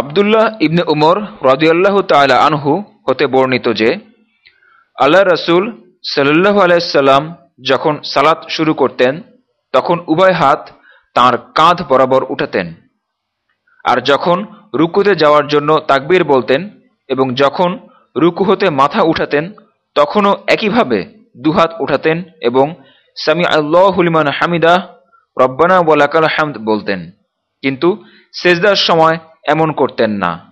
আবদুল্লাহ ইবনে উমর রদিয়াল্লাহ তালা আনহু হতে বর্ণিত যে আল্লাহ রসুল সাল্লাহ আলাইসাল্লাম যখন সালাত শুরু করতেন, তখন উভয় হাত তার কাঁধ বরাবর উঠাতেন। আর যখন রুকুতে যাওয়ার জন্য তাকবীর বলতেন এবং যখন রুকু হতে মাথা উঠাতেন, তখনও একইভাবে দুহাত উঠাতেন এবং সামি আল্লাহুলিমান হামিদা রব্বানা ওয়ালাকাল হামদ বলতেন। কিন্তু সেজদার সময় এমন করতেন না।